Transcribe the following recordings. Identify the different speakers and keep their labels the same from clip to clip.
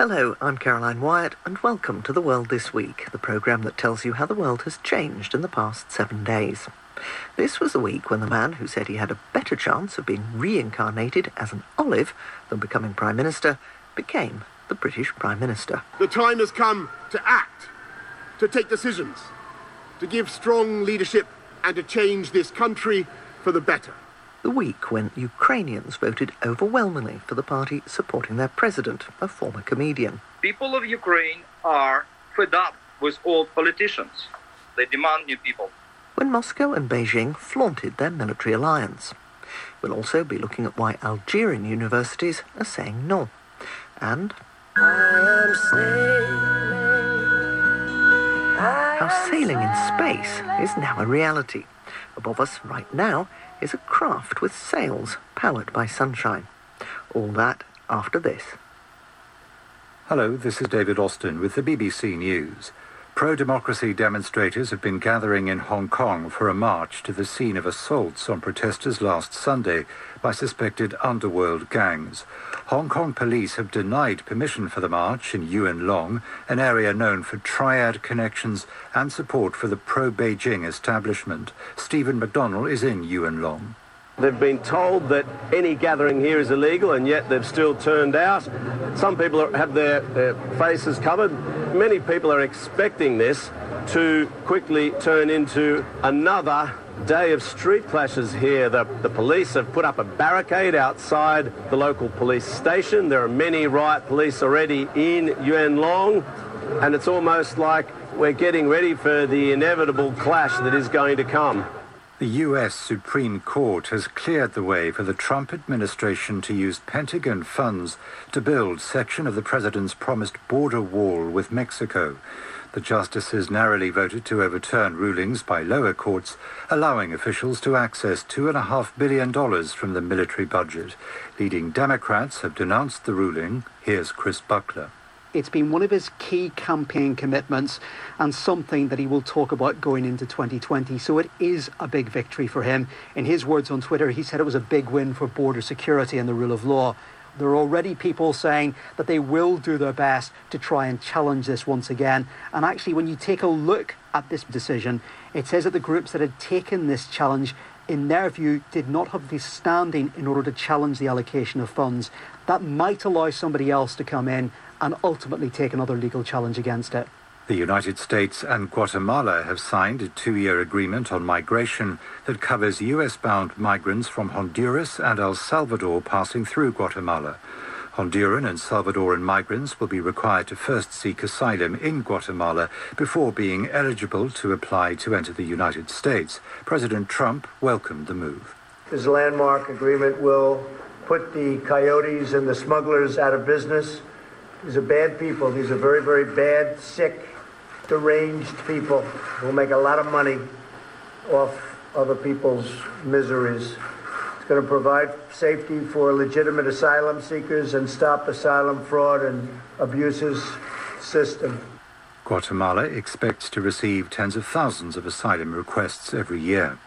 Speaker 1: Hello, I'm Caroline Wyatt, and welcome to The World This Week, the programme that tells you how the world has changed in the past seven days. This was the week when the man who said he had a better chance of being reincarnated as an olive than becoming Prime Minister became the British Prime Minister.
Speaker 2: The time has come to act, to take decisions, to give strong leadership, and to change this country for the better
Speaker 1: the week when Ukrainians voted overwhelmingly for the party supporting their president, a former comedian.
Speaker 3: People of Ukraine are fed up with old politicians. They demand new people.
Speaker 1: When Moscow and Beijing flaunted their military alliance. We'll also be looking at why Algerian universities are saying no. And how sailing in space is now a reality. Above us right now is a craft with sails powered by sunshine. All that after this.
Speaker 4: Hello, this is David Austin with the BBC News. Pro-democracy demonstrators have been gathering in Hong Kong for a march to the scene of assaults on protesters last Sunday by suspected underworld gangs. Hong Kong police have denied permission for the march in Yuen Long, an area known for triad connections and support for the pro-Beijing establishment. Stephen McDonnell is in Yuen Long.
Speaker 5: They've been told that any gathering here is illegal, and yet they've still turned out. Some people are, have their, their faces covered. Many people are expecting this to quickly turn into another day of street clashes here. The, the police have put up a barricade outside the local police station. There are many riot police already in Yuen Long, and it's almost like we're getting ready for the inevitable clash that is going to come.
Speaker 4: The U.S. Supreme Court has cleared the way for the Trump administration to use Pentagon funds to build section of the president's promised border wall with Mexico. The justices narrowly voted to overturn rulings by lower courts, allowing officials to access $2.5 billion from the military budget. Leading Democrats have denounced the ruling. Here's Chris Buckler.
Speaker 6: It's been one of his key campaign commitments and something that he will talk about going into 2020. So it is a big victory for him. In his words on Twitter, he said it was a big win for border security and the rule of law. There are already people saying that they will do their best to try and challenge this once again. And actually, when you take a look at this decision, it says that the groups that had taken this challenge, in their view, did not have the standing in order to challenge the allocation of funds. That might allow somebody else to come in and ultimately take another legal challenge against it.
Speaker 4: The United States and Guatemala have signed a two-year agreement on migration that covers US-bound migrants from Honduras and El Salvador passing through Guatemala. Honduran and Salvadoran migrants will be required to first seek asylum in Guatemala before being eligible to apply to enter the United States. President Trump welcomed the move.
Speaker 7: This landmark agreement will put the coyotes and the smugglers out of business. These are bad people. These are very, very bad, sick, deranged people who make a lot of money off other people's miseries. It's going to provide safety for legitimate asylum seekers and stop asylum fraud and abuses system.
Speaker 4: Guatemala expects to receive tens of thousands of asylum requests every year.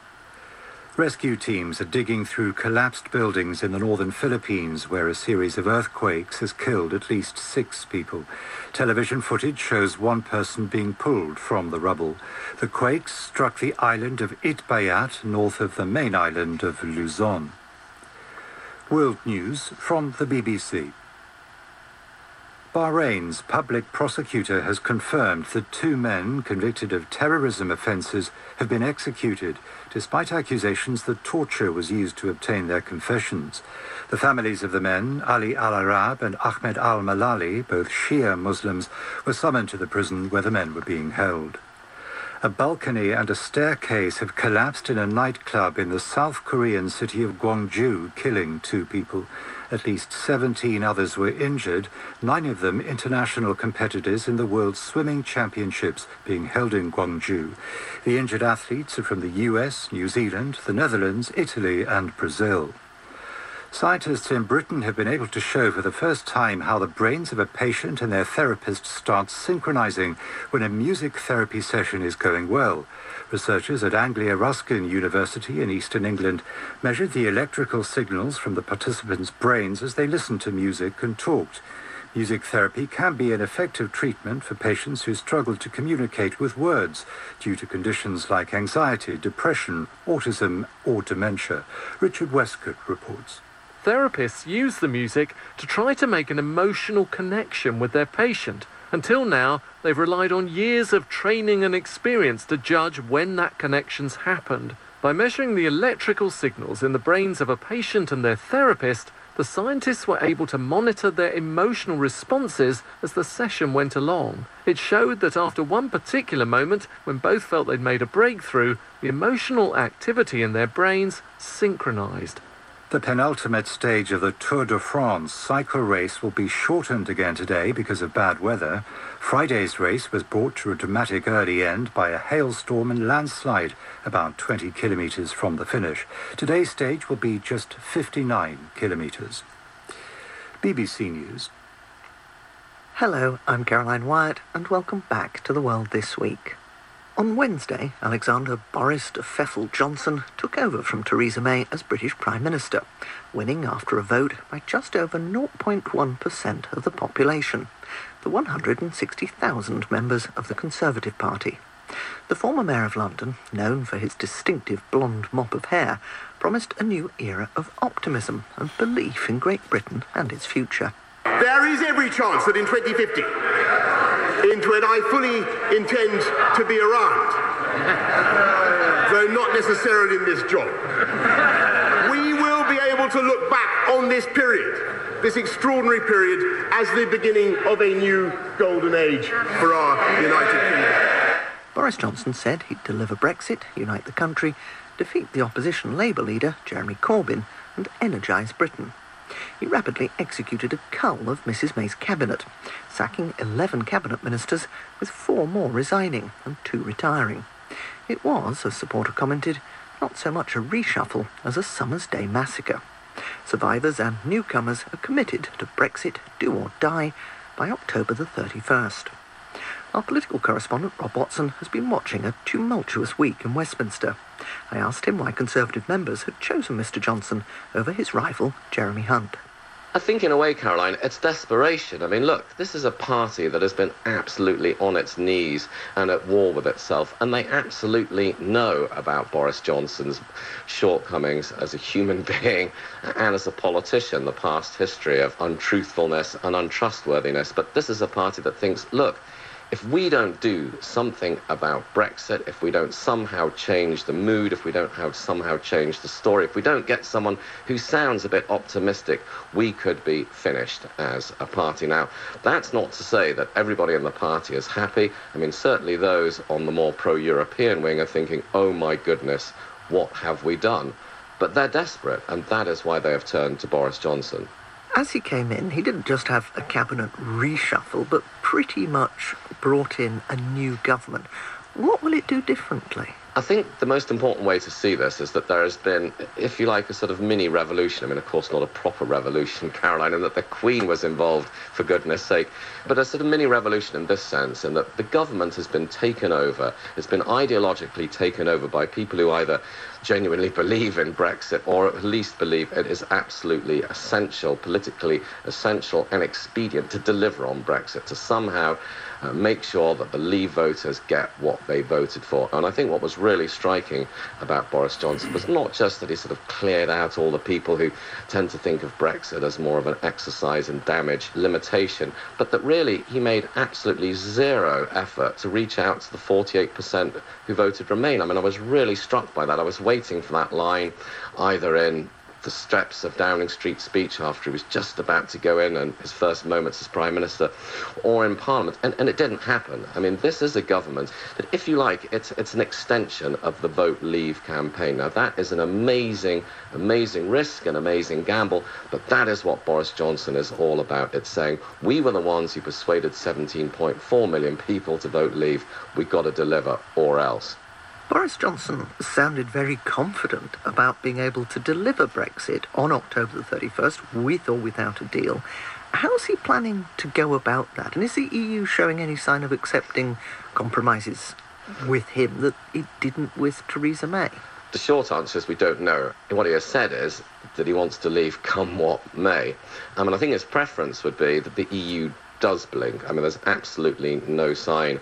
Speaker 4: Rescue teams are digging through collapsed buildings in the northern Philippines where a series of earthquakes has killed at least six people. Television footage shows one person being pulled from the rubble. The quakes struck the island of Itbayat north of the main island of Luzon. World News from the BBC. Bahrain's public prosecutor has confirmed that two men convicted of terrorism offences have been executed, despite accusations that torture was used to obtain their confessions. The families of the men, Ali al Arab and Ahmed al Malali, both Shia Muslims, were summoned to the prison where the men were being held. A balcony and a staircase have collapsed in a nightclub in the South Korean city of Gwangju, killing two people. At least 17 others were injured, nine of them international competitors in the World Swimming Championships being held in Gwangju. The injured athletes are from the US, New Zealand, the Netherlands, Italy and Brazil. Scientists in Britain have been able to show for the first time how the brains of a patient and their therapist start synchronizing when a music therapy session is going well. Researchers at Anglia Ruskin University in eastern England measured the electrical signals from the participants' brains as they listened to music and talked. Music therapy can be an effective treatment for patients who struggle to communicate with words due to conditions like anxiety, depression, autism, or dementia. Richard Westcott reports.
Speaker 8: Therapists use the music to try to make an emotional connection with their patient. Until now, they've relied on years of training and experience to judge when that connection's happened. By measuring the electrical signals in the brains of a patient and their therapist, the scientists were able to monitor their emotional responses as the session went along. It showed that after one particular moment, when both felt they'd made a breakthrough, the emotional activity in their brains synchronized.
Speaker 4: The penultimate stage of the Tour de France cycle race will be shortened again today because of bad weather. Friday's race was brought to a dramatic early end by a hailstorm and landslide about 20 kilometres from the finish. Today's stage will be just 59 kilometres. BBC News.
Speaker 1: Hello, I'm Caroline Wyatt, and welcome back to The World This Week. On Wednesday, Alexander Boris de Pfeffel Johnson took over from Theresa May as British Prime Minister, winning after a vote by just over 0.1% of the population, the 160,000 members of the Conservative Party. The former Mayor of London, known for his distinctive blonde mop of hair, promised a new era of optimism and belief in Great Britain and its future.
Speaker 2: There is every chance that in 2050, into it I fully intend to be around, though not necessarily in this job. We will be able to look back on this period, this extraordinary period, as the beginning of a new golden age for our United Kingdom.
Speaker 1: Boris Johnson said he'd deliver Brexit, unite the country, defeat the opposition Labour leader, Jeremy Corbyn, and energise Britain. He rapidly executed a cull of Mrs May's cabinet, sacking 11 cabinet ministers, with four more resigning and two retiring. It was, as Supporter commented, not so much a reshuffle as a summer's day massacre. Survivors and newcomers are committed to Brexit, do or die, by October the 31st. Our political correspondent Rob Watson has been watching a tumultuous week in Westminster. I asked him why Conservative members had chosen Mr Johnson over his rival, Jeremy Hunt.
Speaker 9: I think, in a way, Caroline, it's desperation. I mean, look, this is a party that has been absolutely on its knees and at war with itself, and they absolutely know about Boris Johnson's shortcomings as a human being and as a politician, the past history of untruthfulness and untrustworthiness. But this is a party that thinks, look, if we don't do something about Brexit, if we don't somehow change the mood, if we don't have somehow change the story, if we don't get someone who sounds a bit optimistic, we could be finished as a party. Now, that's not to say that everybody in the party is happy. I mean, certainly those on the more pro-European wing are thinking, oh my goodness, what have we done? But they're desperate, and that is why they have turned to Boris Johnson.
Speaker 1: As he came in, he didn't just have a cabinet reshuffle, but pretty much brought in a new government. What will it do differently?
Speaker 9: I think the most important way to see this is that there has been, if you like, a sort of mini revolution. I mean, of course, not a proper revolution, Caroline, and that the Queen was involved, for goodness sake, but a sort of mini revolution in this sense, in that the government has been taken over, it's been ideologically taken over by people who either genuinely believe in Brexit or at least believe it is absolutely essential, politically essential and expedient to deliver on Brexit, to somehow uh, make sure that the Leave voters get what they voted for. And I think what was really striking about Boris Johnson was not just that he sort of cleared out all the people who tend to think of Brexit as more of an exercise in damage limitation, but that really he made absolutely zero effort to reach out to the 48% who voted Remain. I mean, I was really struck by that. I was waiting for that line either in the steps of Downing Street speech after he was just about to go in and his first moments as Prime Minister or in Parliament. And, and it didn't happen. I mean, this is a government that, if you like, it's, it's an extension of the Vote Leave campaign. Now, that is an amazing, amazing risk, an amazing gamble, but that is what Boris Johnson is all about. It's saying, we were the ones who persuaded 17.4 million people to vote Leave. We've got to deliver or else.
Speaker 1: Boris Johnson sounded very confident about being able to deliver Brexit on October the 31st, with or without a deal. How's he planning to go about that? And is the EU showing any sign of accepting compromises with him that it didn't with Theresa May?
Speaker 9: The short answer is we don't know. What he has said is that he wants to leave come what may. I mean, I think his preference would be that the EU does blink. I mean, there's absolutely no sign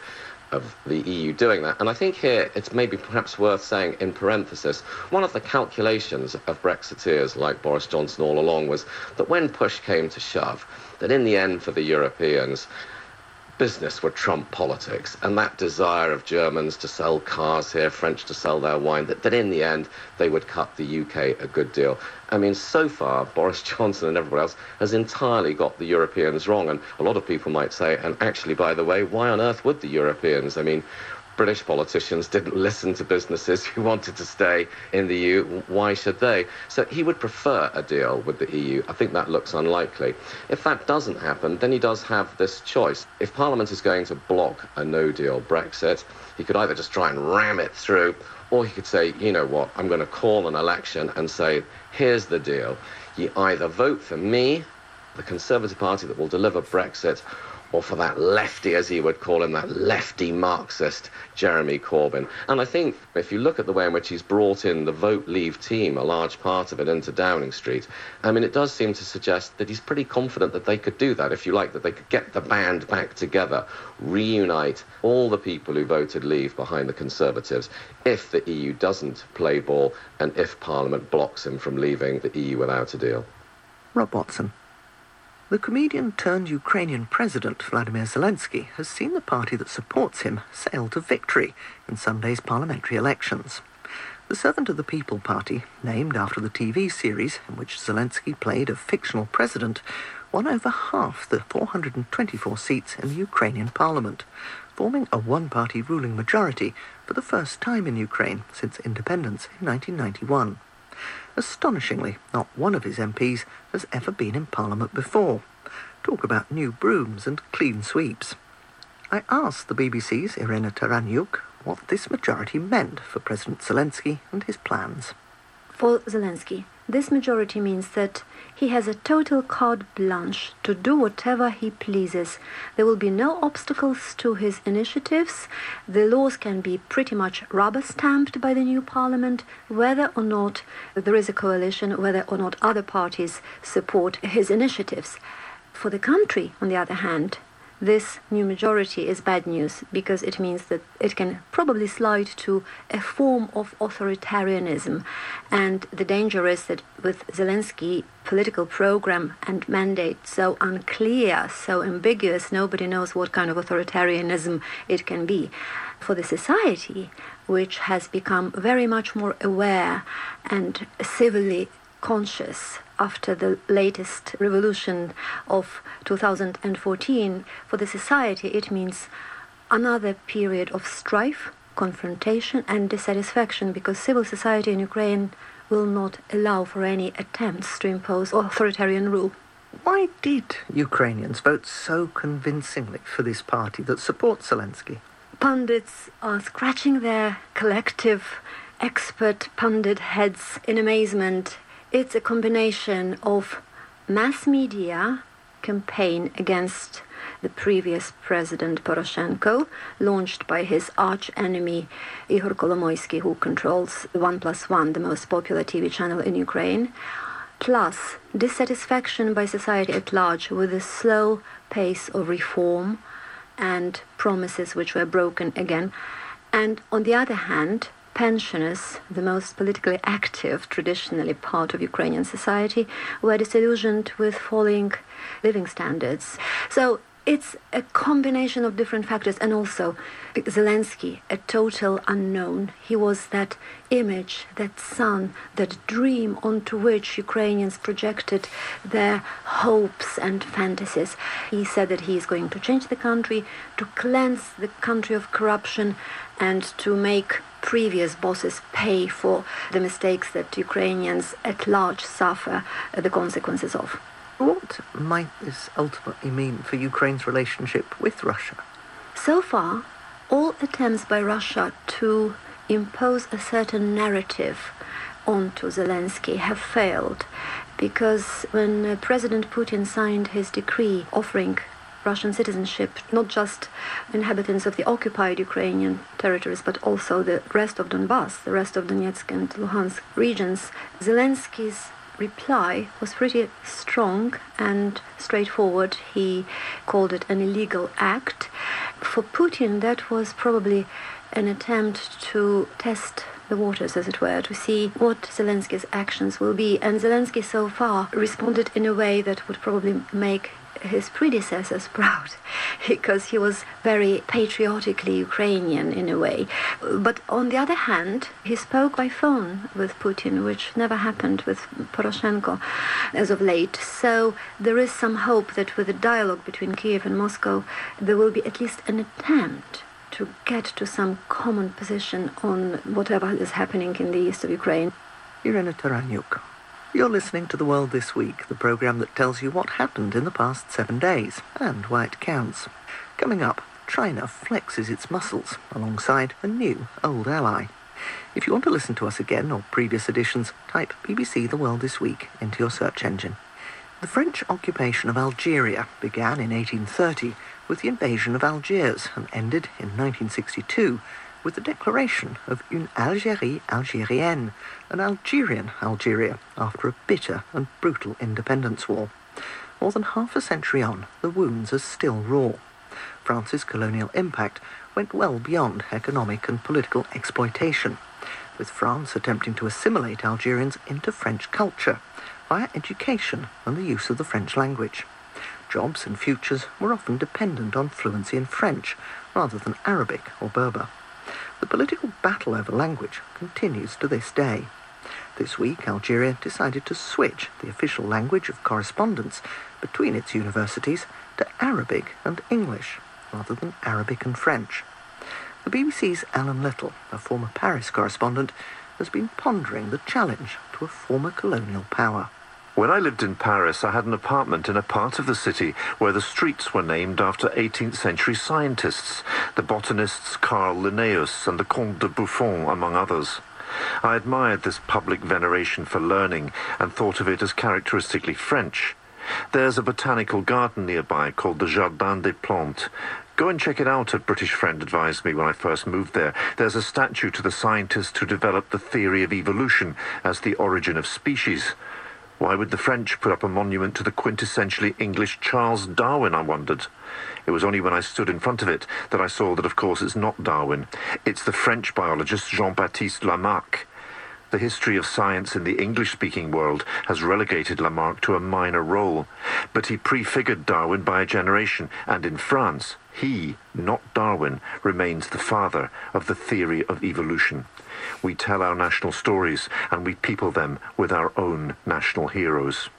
Speaker 9: of the EU doing that. And I think here it's maybe perhaps worth saying in parenthesis, one of the calculations of Brexiteers like Boris Johnson all along was that when push came to shove, that in the end for the Europeans, business would trump politics and that desire of Germans to sell cars here, French to sell their wine, that, that in the end they would cut the UK a good deal. I mean, so far, Boris Johnson and everybody else has entirely got the Europeans wrong. And a lot of people might say, and actually, by the way, why on earth would the Europeans? I mean, British politicians didn't listen to businesses who wanted to stay in the EU. Why should they? So he would prefer a deal with the EU. I think that looks unlikely. If that doesn't happen, then he does have this choice. If Parliament is going to block a no deal Brexit, he could either just try and ram it through, or he could say, you know what, I'm going to call an election and say, here's the deal. You either vote for me, the Conservative Party that will deliver Brexit, or for that lefty, as he would call him, that lefty Marxist Jeremy Corbyn. And I think if you look at the way in which he's brought in the Vote Leave team, a large part of it, into Downing Street, I mean, it does seem to suggest that he's pretty confident that they could do that, if you like, that they could get the band back together, reunite all the people who voted Leave behind the Conservatives, if the EU doesn't play ball and if Parliament blocks him from leaving the EU without a deal.
Speaker 1: Rob Watson. The comedian turned Ukrainian President Vladimir Zelensky has seen the party that supports him sail to victory in Sunday's parliamentary elections. The Servant of the People Party, named after the TV series in which Zelensky played a fictional president, won over half the 424 seats in the Ukrainian parliament, forming a one-party ruling majority for the first time in Ukraine since independence in 1991. Astonishingly, not one of his MPs has ever been in Parliament before. Talk about new brooms and clean sweeps. I asked the BBC's Irena Taranyuk what this majority meant for President Zelensky and his plans.
Speaker 10: For Zelensky, this majority means that he has a total carte blanche to do whatever he pleases. There will be no obstacles to his initiatives. The laws can be pretty much rubber stamped by the new parliament, whether or not there is a coalition, whether or not other parties support his initiatives. For the country, on the other hand, this new majority is bad news because it means that it can probably slide to a form of authoritarianism. And the danger is that with Zelensky political program and mandate so unclear, so ambiguous, nobody knows what kind of authoritarianism it can be. For the society, which has become very much more aware and civilly conscious after the latest revolution of 2014, for the society it means another period of strife, confrontation, and dissatisfaction because civil society in Ukraine will not allow for any attempts to impose authoritarian rule.
Speaker 1: Why did Ukrainians vote so convincingly for this party that supports Zelensky?
Speaker 10: Pundits are scratching their collective expert pundit heads in amazement it's a combination of mass media campaign against the previous president Poroshenko, launched by his arch enemy Ihor Kolomoisky, who controls One Plus One, the most popular TV channel in Ukraine, plus dissatisfaction by society at large with the slow pace of reform and promises which were broken again. And on the other hand, pensioners, the most politically active traditionally part of Ukrainian society, were disillusioned with falling living standards. So it's a combination of different factors and also Zelensky, a total unknown. He was that image, that sun, that dream onto which Ukrainians projected their hopes and fantasies. He said that he is going to change the country, to cleanse the country of corruption, and to make previous bosses pay for the mistakes that Ukrainians at large suffer the consequences of.
Speaker 1: What might this ultimately mean for Ukraine's relationship with Russia?
Speaker 10: So far, all attempts by Russia to impose a certain narrative onto Zelensky have failed because when uh, President Putin signed his decree offering Russian citizenship, not just inhabitants of the occupied Ukrainian territories, but also the rest of Donbass, the rest of Donetsk and Luhansk regions. Zelensky's reply was pretty strong and straightforward. He called it an illegal act. For Putin, that was probably an attempt to test the waters, as it were, to see what Zelensky's actions will be. And Zelensky so far responded in a way that would probably make his predecessors proud because he was very patriotically Ukrainian in a way. But on the other hand, he spoke by phone with Putin, which never happened with Poroshenko as of late. So there is some hope that with the dialogue between Kiev and Moscow, there will be at least an attempt to get to some common position on whatever is happening in the east of Ukraine.
Speaker 1: Irena Taranyuk. You're listening to The World This Week, the programme that tells you what happened in the past seven days and why it counts. Coming up, China flexes its muscles alongside a new old ally. If you want to listen to us again or previous editions, type BBC The World This Week into your search engine. The French occupation of Algeria began in 1830 with the invasion of Algiers and ended in 1962 with the declaration of une Algérie algérienne, an Algerian Algeria, after a bitter and brutal independence war. More than half a century on, the wounds are still raw. France's colonial impact went well beyond economic and political exploitation, with France attempting to assimilate Algerians into French culture via education and the use of the French language. Jobs and futures were often dependent on fluency in French rather than Arabic or Berber. The political battle over language continues to this day. This week, Algeria decided to switch the official language of correspondence between its universities to Arabic and English, rather than Arabic and French. The BBC's Alan Little, a former Paris correspondent, has been pondering the challenge to a former colonial power.
Speaker 11: When I lived in Paris, I had an apartment in a part of the city where the streets were named after 18th century scientists, the botanists Carl Linnaeus and the Comte de Buffon, among others. I admired this public veneration for learning and thought of it as characteristically French. There's a botanical garden nearby called the Jardin des Plantes. Go and check it out, a British friend advised me when I first moved there. There's a statue to the scientist who developed the theory of evolution as the origin of species. Why would the French put up a monument to the quintessentially English Charles Darwin, I wondered. It was only when I stood in front of it that I saw that, of course, it's not Darwin. It's the French biologist Jean-Baptiste Lamarck. The history of science in the English-speaking world has relegated Lamarck to a minor role, but he prefigured Darwin by a generation, and in France, he, not Darwin, remains the father of the theory of evolution. We tell our national stories and we people them with our own national heroes.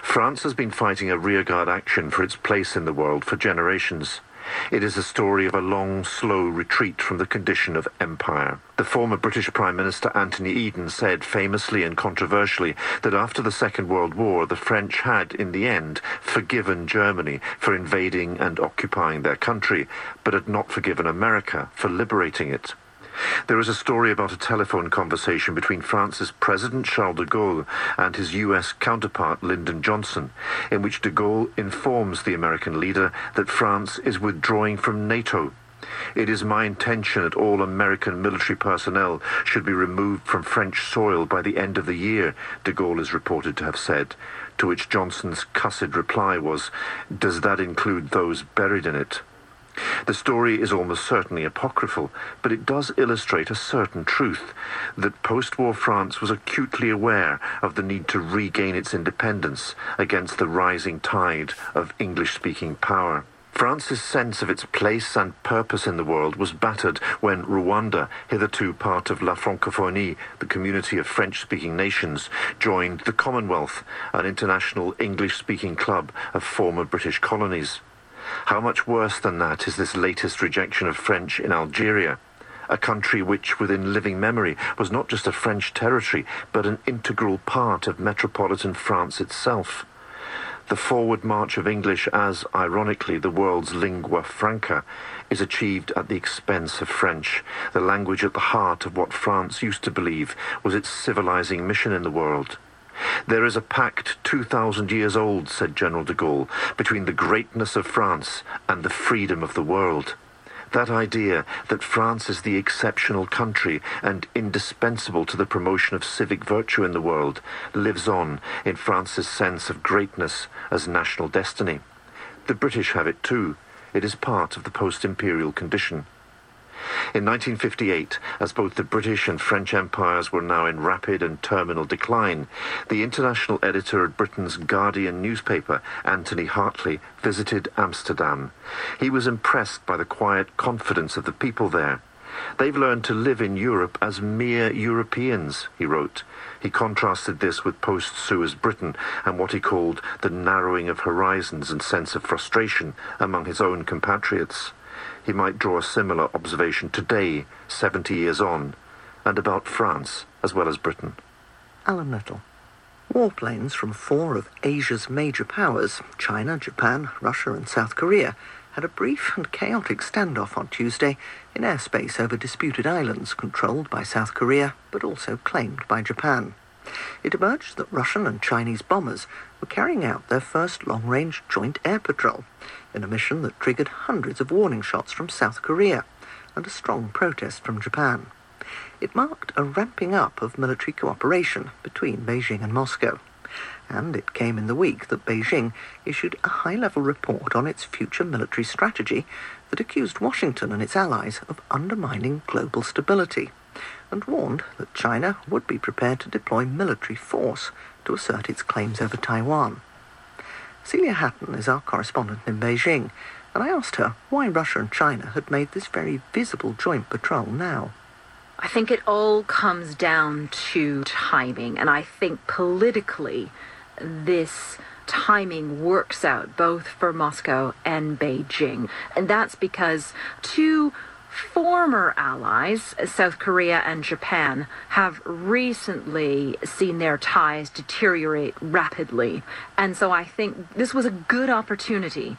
Speaker 11: France has been fighting a rearguard action for its place in the world for generations. It is a story of a long, slow retreat from the condition of empire. The former British Prime Minister Anthony Eden said famously and controversially that after the Second World War, the French had, in the end, forgiven Germany for invading and occupying their country, but had not forgiven America for liberating it. There is a story about a telephone conversation between France's President Charles de Gaulle and his US counterpart Lyndon Johnson, in which de Gaulle informs the American leader that France is withdrawing from NATO. It is my intention that all American military personnel should be removed from French soil by the end of the year, de Gaulle is reported to have said, to which Johnson's cussed reply was, Does that include those buried in it? The story is almost certainly apocryphal, but it does illustrate a certain truth that post war France was acutely aware of the need to regain its independence against the rising tide of English speaking power. France's sense of its place and purpose in the world was battered when Rwanda, hitherto part of La Francophonie, the community of French speaking nations, joined the Commonwealth, an international English speaking club of former British colonies. How much worse than that is this latest rejection of French in Algeria, a country which, within living memory, was not just a French territory, but an integral part of metropolitan France itself. The forward march of English as, ironically, the world's lingua franca is achieved at the expense of French, the language at the heart of what France used to believe was its civilizing mission in the world. There is a pact 2,000 years old, said General de Gaulle, between the greatness of France and the freedom of the world. That idea that France is the exceptional country and indispensable to the promotion of civic virtue in the world lives on in France's sense of greatness as national destiny. The British have it too. It is part of the post-imperial condition. In 1958, as both the British and French empires were now in rapid and terminal decline, the international editor of Britain's Guardian newspaper, Anthony Hartley, visited Amsterdam. He was impressed by the quiet confidence of the people there. They've learned to live in Europe as mere Europeans, he wrote. He contrasted this with post-Suez Britain and what he called the narrowing of horizons and sense of frustration among his own compatriots he might draw a similar observation today, 70 years on, and about France as well as Britain.
Speaker 1: Alan Little. Warplanes from four of Asia's major powers, China, Japan, Russia and South Korea, had a brief and chaotic standoff on Tuesday in airspace over disputed islands controlled by South Korea but also claimed by Japan. It emerged that Russian and Chinese bombers were carrying out their first long-range joint air patrol in a mission that triggered hundreds of warning shots from South Korea and a strong protest from Japan. It marked a ramping up of military cooperation between Beijing and Moscow. And it came in the week that Beijing issued a high-level report on its future military strategy that accused Washington and its allies of undermining global stability and warned that China would be prepared to deploy military force to assert its claims over Taiwan. Celia Hatton is our correspondent in Beijing, and I asked her why Russia and China had made this very visible joint patrol now.
Speaker 12: I think it all comes down to timing, and I think politically this timing works out both for Moscow and Beijing. And that's because two former allies, South Korea and Japan, have recently seen their ties deteriorate rapidly. And so I think this was a good opportunity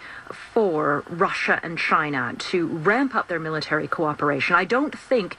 Speaker 12: for Russia and China to ramp up their military cooperation. I don't think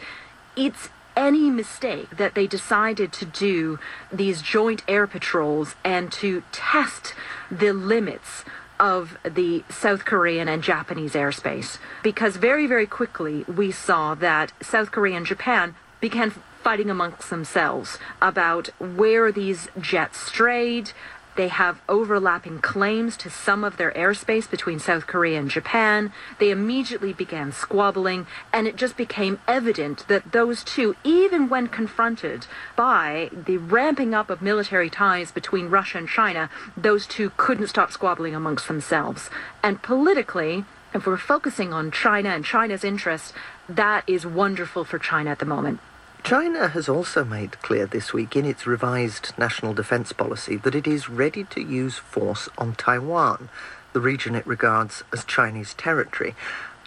Speaker 12: it's any mistake that they decided to do these joint air patrols and to test the limits of the South Korean and Japanese airspace. Because very, very quickly we saw that South Korea and Japan began fighting amongst themselves about where these jets strayed, they have overlapping claims to some of their airspace between South Korea and Japan. They immediately began squabbling, and it just became evident that those two, even when confronted by the ramping up of military ties between Russia and China, those two couldn't stop squabbling amongst themselves. And politically, if we're focusing on China and China's interests, that is wonderful for China at the moment.
Speaker 1: China has also made clear this week in its revised national defense policy that it is ready to use force on Taiwan, the region it regards as Chinese territory.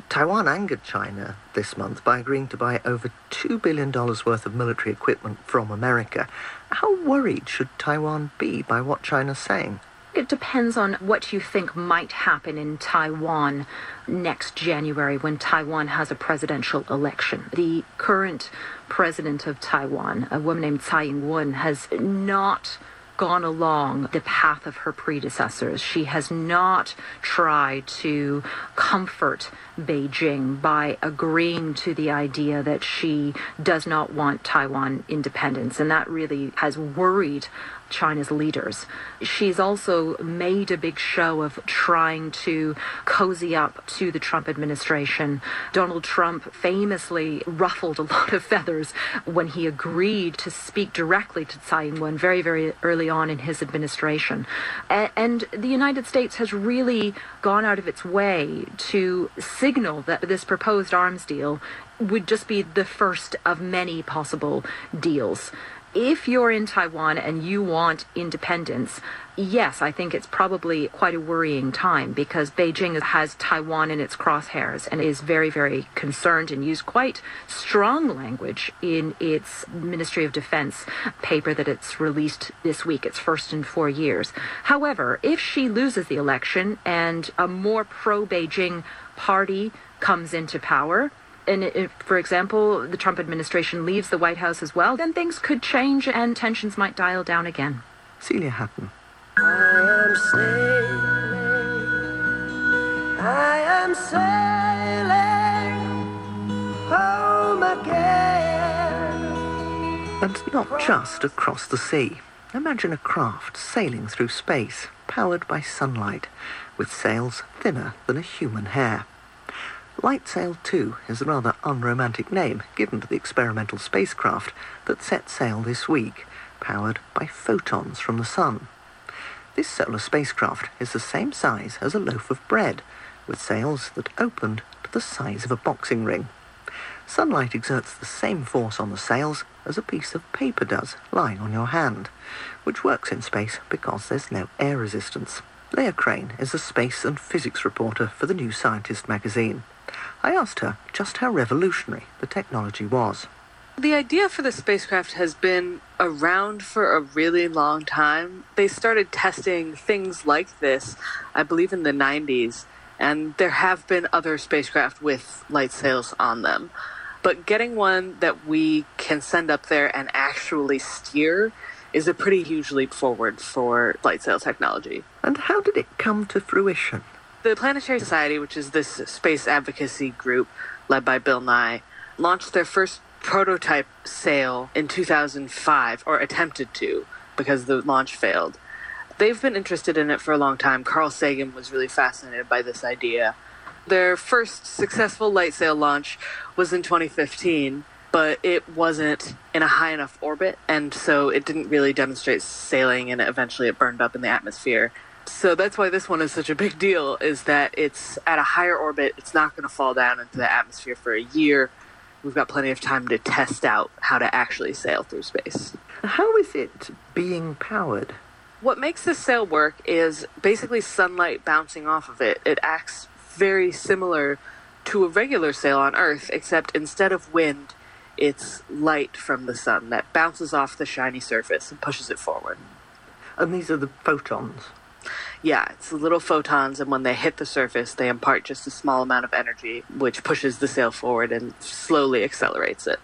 Speaker 1: Taiwan angered China this month by agreeing to buy over $2 billion worth of military equipment from America. How worried should Taiwan be by what China's saying?
Speaker 12: It depends on what you think might happen in Taiwan next January when Taiwan has a presidential election. The current president of Taiwan, a woman named Tsai Ing-wen, has not gone along the path of her predecessors. She has not tried to comfort Beijing by agreeing to the idea that she does not want Taiwan independence. And that really has worried China's leaders. She's also made a big show of trying to cozy up to the Trump administration. Donald Trump famously ruffled a lot of feathers when he agreed to speak directly to Tsai Ing-wen very, very early on in his administration. And the United States has really gone out of its way to signal that this proposed arms deal would just be the first of many possible deals if you're in Taiwan and you want independence, yes, I think it's probably quite a worrying time because Beijing has Taiwan in its crosshairs and is very, very concerned and used quite strong language in its Ministry of Defense paper that it's released this week, its first in four years. However, if she loses the election and a more pro Beijing party comes into power, and if, for example, the Trump administration leaves the White House as well, then things could change and tensions might dial down again.
Speaker 1: Celia Hatton.
Speaker 13: I am sailing, I am sailing home again.
Speaker 1: And not just across the sea. Imagine a craft sailing through space, powered by sunlight, with sails thinner than a human hair. LightSail 2 is a rather unromantic name given to the experimental spacecraft that set sail this week, powered by photons from the sun. This solar spacecraft is the same size as a loaf of bread, with sails that opened to the size of a boxing ring. Sunlight exerts the same force on the sails as a piece of paper does lying on your hand, which works in space because there's no air resistance. Leah Crane is a space and physics reporter for the New Scientist magazine. I asked her just how revolutionary the technology was.
Speaker 14: The idea for the spacecraft has been around for a really long time. They started testing things like this, I believe, in the 90s, and there have been other spacecraft with light sails on them. But getting one that we can send up there and actually steer is a pretty huge leap forward for light sail technology.
Speaker 1: And how did it come to fruition?
Speaker 14: The Planetary Society, which is this space advocacy group led by Bill Nye, launched their first prototype sail in 2005, or attempted to, because the launch failed. They've been interested in it for a long time. Carl Sagan was really fascinated by this idea. Their first successful light sail launch was in 2015, but it wasn't in a high enough orbit, and so it didn't really demonstrate sailing, and eventually it burned up in the atmosphere. So that's why this one is such a big deal, is that it's at a higher orbit, it's not going to fall down into the atmosphere for a year. We've got plenty of time to test out how to actually sail through space.
Speaker 1: How is it being powered?
Speaker 14: What makes this sail work is basically sunlight bouncing off of it. It acts very similar to a regular sail on Earth, except instead of wind, it's light from the sun that bounces off the shiny surface and pushes it forward.
Speaker 1: And these are the photons?
Speaker 14: Yeah, it's little photons, and when they hit the surface, they impart just a small amount of energy, which pushes the sail forward and slowly accelerates it.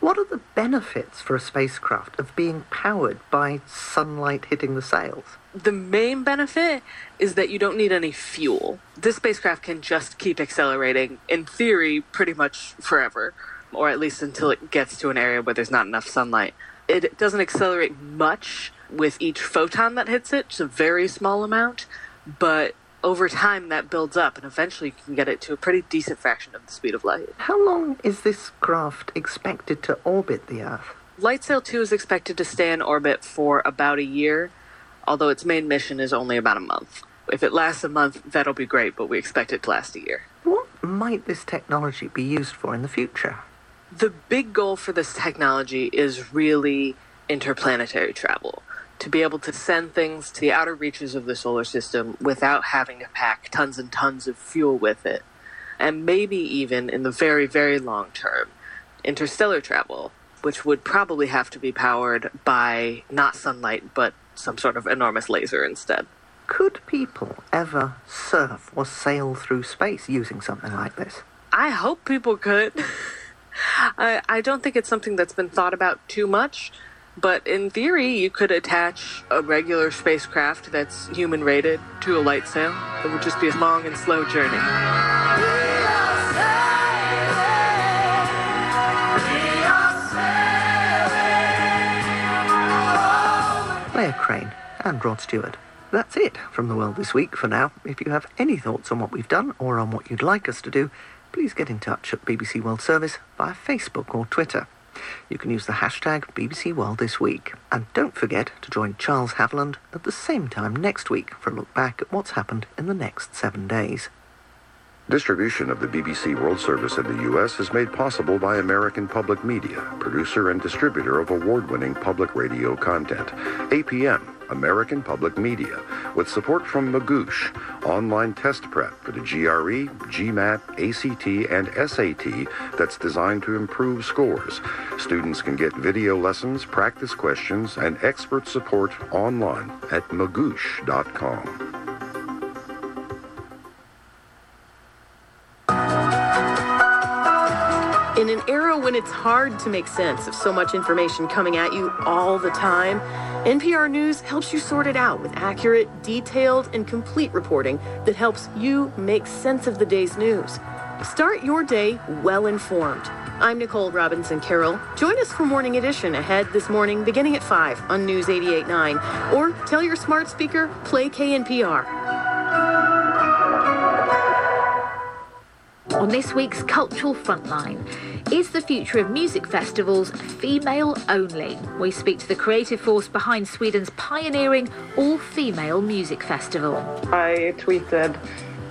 Speaker 1: What are the benefits for a spacecraft of being powered by sunlight hitting the sails?
Speaker 14: The main benefit is that you don't need any fuel. This spacecraft can just keep accelerating, in theory, pretty much forever, or at least until it gets to an area where there's not enough sunlight. It doesn't accelerate much with each photon that hits it, just a very small amount, but over time that builds up and eventually you can get it to a pretty decent fraction of the speed of light.
Speaker 1: How long is this craft expected to orbit the Earth?
Speaker 14: LightSail 2 is expected to stay in orbit for about a year, although its main mission is only about a month. If it lasts a month, that'll be great, but we expect it to last a year.
Speaker 1: What might this technology be used for in the future?
Speaker 14: The big goal for this technology is really interplanetary travel to be able to send things to the outer reaches of the solar system without having to pack tons and tons of fuel with it. And maybe even in the very, very long term, interstellar travel, which would probably have to be powered by not sunlight, but some sort of enormous laser instead.
Speaker 1: Could people ever surf or sail through space using something like this?
Speaker 14: I hope people could. I, I don't think it's something that's been thought about too much. But in theory, you could attach a regular spacecraft that's human rated to a light sail. It would just be a long and slow journey.
Speaker 1: Leah Crane and Rod Stewart. That's it from the world this week for now. If you have any thoughts on what we've done or on what you'd like us to do, please get in touch at BBC World Service via Facebook or Twitter. You can use the hashtag BBC World This Week. And don't forget to join Charles Haviland at the same time next week for a look back at what's happened in the next seven days.
Speaker 15: Distribution of the BBC World Service in the U.S. is made possible by American Public Media, producer and distributor of award-winning public radio content. APM, American Public Media, with support from Magoosh, online test prep for the GRE, GMAT, ACT, and SAT that's designed to improve scores. Students can get video lessons, practice questions, and expert support online at magoosh.com.
Speaker 16: In an era when it's hard to make sense of so much information coming at you all the time, NPR News helps you sort it out with accurate, detailed, and complete reporting that helps you make sense of the day's news. Start your day well informed. I'm Nicole Robinson Carroll. Join us for Morning Edition ahead this morning beginning at 5 on News 88.9 or tell your smart speaker, play KNPR.
Speaker 17: On this week's Cultural Frontline, is the future of music festivals female only? We speak to the creative force behind Sweden's pioneering all female music festival.
Speaker 18: I tweeted,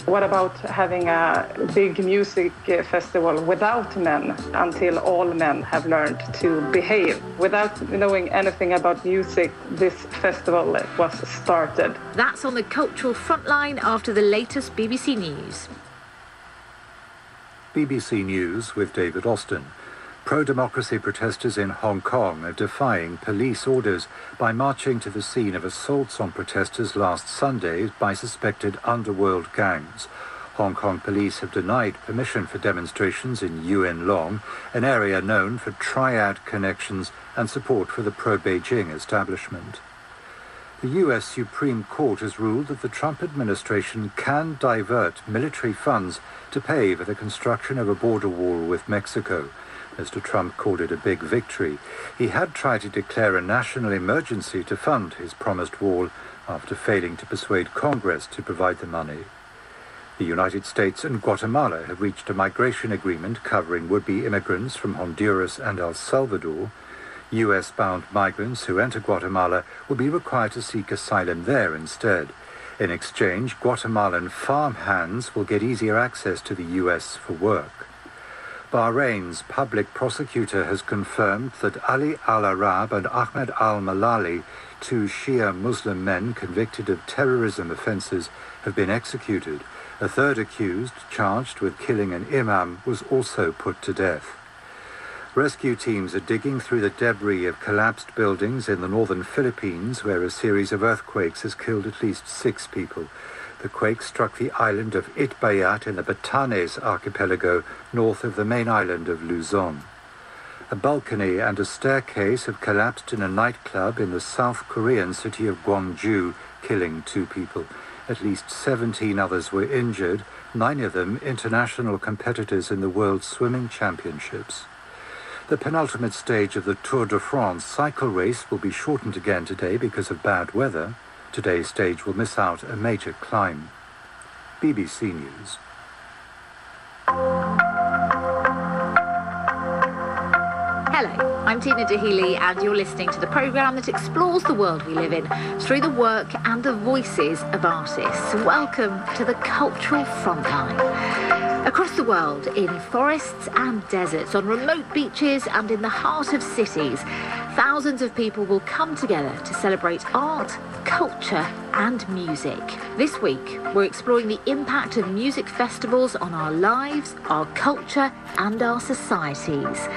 Speaker 18: what about having a big music festival without men until all men have learned to behave? Without knowing anything about music, this festival was started.
Speaker 17: That's on the Cultural Frontline after the latest BBC News.
Speaker 4: BBC News with David Austin. Pro-democracy protesters in Hong Kong are defying police orders by marching to the scene of assaults on protesters last Sunday by suspected underworld gangs. Hong Kong police have denied permission for demonstrations in Yuen Long, an area known for triad connections and support for the pro-Beijing establishment. The U.S. Supreme Court has ruled that the Trump administration can divert military funds to pay for the construction of a border wall with Mexico. Mr. Trump called it a big victory. He had tried to declare a national emergency to fund his promised wall after failing to persuade Congress to provide the money. The United States and Guatemala have reached a migration agreement covering would-be immigrants from Honduras and El Salvador. US-bound migrants who enter Guatemala will be required to seek asylum there instead. In exchange, Guatemalan farm hands will get easier access to the US for work. Bahrain's public prosecutor has confirmed that Ali al-Arab and Ahmed al-Malali, two Shia Muslim men convicted of terrorism offences, have been executed. A third accused, charged with killing an imam, was also put to death. Rescue teams are digging through the debris of collapsed buildings in the northern Philippines, where a series of earthquakes has killed at least six people. The quake struck the island of Itbayat in the Batanes archipelago, north of the main island of Luzon. A balcony and a staircase have collapsed in a nightclub in the South Korean city of Gwangju, killing two people. At least 17 others were injured, nine of them international competitors in the World Swimming Championships. The penultimate stage of the Tour de France cycle race will be shortened again today because of bad weather. Today's stage will miss out a major climb. BBC News.
Speaker 17: Hello, I'm Tina Daheley, and you're listening to the programme that explores the world we live in through the work and the voices of artists. Welcome to the Cultural Frontline. Across the world, in forests and deserts, on remote beaches, and in the heart of cities, thousands of people will come together to celebrate art, culture, and music. This week, we're exploring the impact of music festivals on our lives, our culture, and our societies.